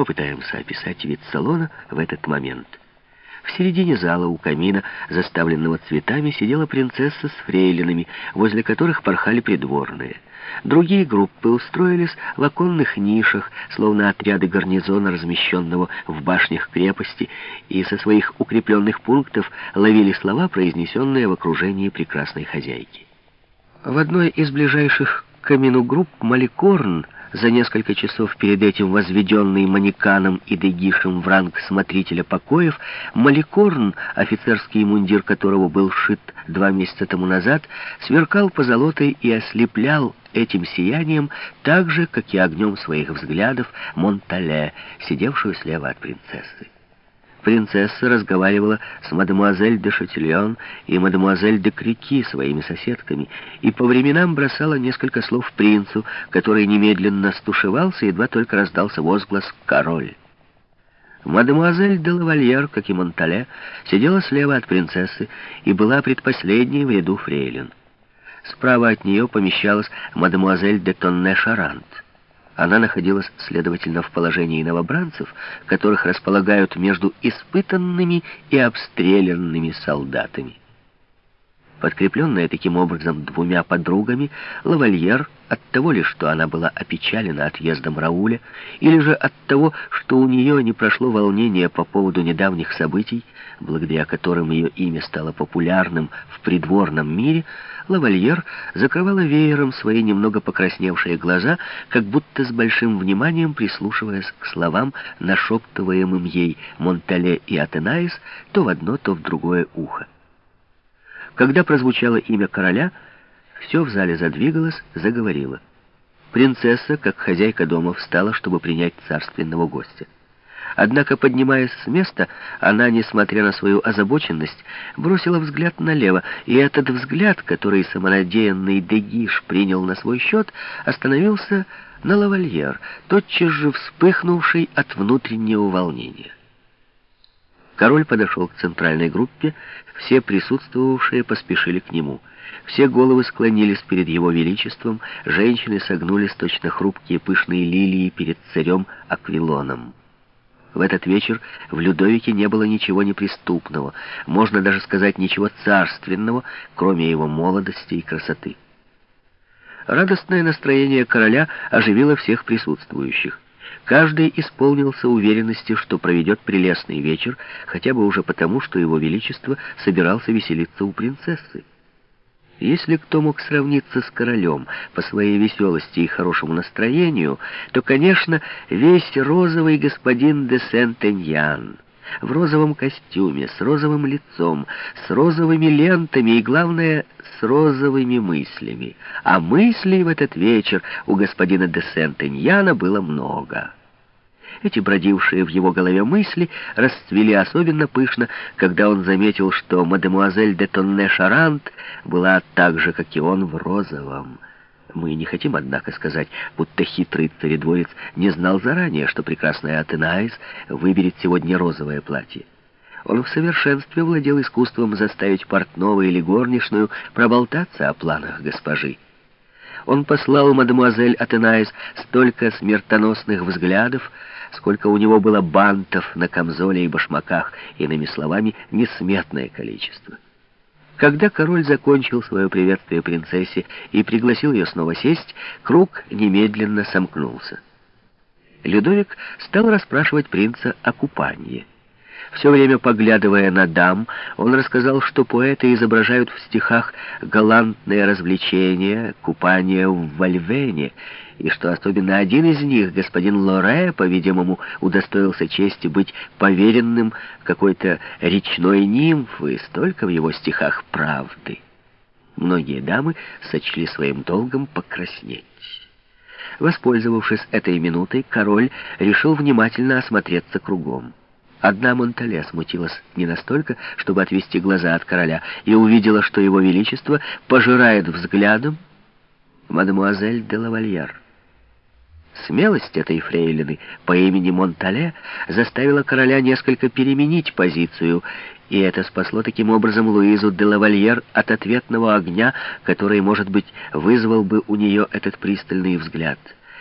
Попытаемся описать вид салона в этот момент. В середине зала у камина, заставленного цветами, сидела принцесса с фрейлинами, возле которых порхали придворные. Другие группы устроились в оконных нишах, словно отряды гарнизона, размещенного в башнях крепости, и со своих укрепленных пунктов ловили слова, произнесенные в окружении прекрасной хозяйки. В одной из ближайших к камину групп Маликорн — за несколько часов перед этим возведенный Манеканом и Дегишем в ранг смотрителя покоев, Маликорн, офицерский мундир которого был сшит два месяца тому назад, сверкал позолотой и ослеплял этим сиянием так же, как и огнем своих взглядов Монтале, сидевшую слева от принцессы. Принцесса разговаривала с мадемуазель де Шатильон и мадемуазель де Крики, своими соседками, и по временам бросала несколько слов принцу, который немедленно стушевался, едва только раздался возглас «Король». Мадемуазель де Лавальер, как и Монтале, сидела слева от принцессы и была предпоследней в ряду фрейлин. Справа от нее помещалась мадемуазель де Тонне Шарант. Она находилась, следовательно, в положении новобранцев, которых располагают между испытанными и обстрелянными солдатами. Подкрепленная таким образом двумя подругами, лавальер от того ли, что она была опечалена отъездом Рауля, или же от того, что у нее не прошло волнение по поводу недавних событий, благодаря которым ее имя стало популярным в придворном мире, лавальер закрывала веером свои немного покрасневшие глаза, как будто с большим вниманием прислушиваясь к словам, нашептываемым ей Монтале и Атенаис то в одно, то в другое ухо. Когда прозвучало имя короля, все в зале задвигалось, заговорило. Принцесса, как хозяйка дома, встала, чтобы принять царственного гостя. Однако, поднимаясь с места, она, несмотря на свою озабоченность, бросила взгляд налево, и этот взгляд, который самонадеянный Дегиш принял на свой счет, остановился на лавальер, тотчас же вспыхнувший от внутреннего волнения. Король подошел к центральной группе, все присутствовавшие поспешили к нему. Все головы склонились перед его величеством, женщины согнулись точно хрупкие пышные лилии перед царем Аквилоном. В этот вечер в Людовике не было ничего неприступного, можно даже сказать ничего царственного, кроме его молодости и красоты. Радостное настроение короля оживило всех присутствующих. Каждый исполнился уверенности, что проведет прелестный вечер, хотя бы уже потому, что его величество собирался веселиться у принцессы. Если кто мог сравниться с королем по своей веселости и хорошему настроению, то, конечно, весь розовый господин де Сент-Эньян в розовом костюме, с розовым лицом, с розовыми лентами и, главное, с розовыми мыслями. А мыслей в этот вечер у господина де Сент-Эньяна было много. Эти бродившие в его голове мысли расцвели особенно пышно, когда он заметил, что мадемуазель де Тонне Шарант была так же, как и он, в розовом. Мы не хотим, однако, сказать, будто хитрый царедворец не знал заранее, что прекрасная Атенаис выберет сегодня розовое платье. Он в совершенстве владел искусством заставить портного или горничную проболтаться о планах госпожи. Он послал мадемуазель Атенаис столько смертоносных взглядов, сколько у него было бантов на камзоле и башмаках, иными словами, несметное количество. Когда король закончил свое приветствие принцессе и пригласил ее снова сесть, круг немедленно сомкнулся. Людовик стал расспрашивать принца о купании. Все время поглядывая на дам, он рассказал, что поэты изображают в стихах галантные развлечения, купание в Вальвене, и что особенно один из них, господин Лоре, по-видимому, удостоился чести быть поверенным какой-то речной нимфы, столько в его стихах правды. Многие дамы сочли своим долгом покраснеть. Воспользовавшись этой минутой, король решил внимательно осмотреться кругом. Одна Монтале смутилась не настолько, чтобы отвести глаза от короля, и увидела, что его величество пожирает взглядом мадемуазель де лавальяр. Смелость этой фрейлины по имени Монтале заставила короля несколько переменить позицию, и это спасло таким образом Луизу де лавальер от ответного огня, который, может быть, вызвал бы у нее этот пристальный взгляд —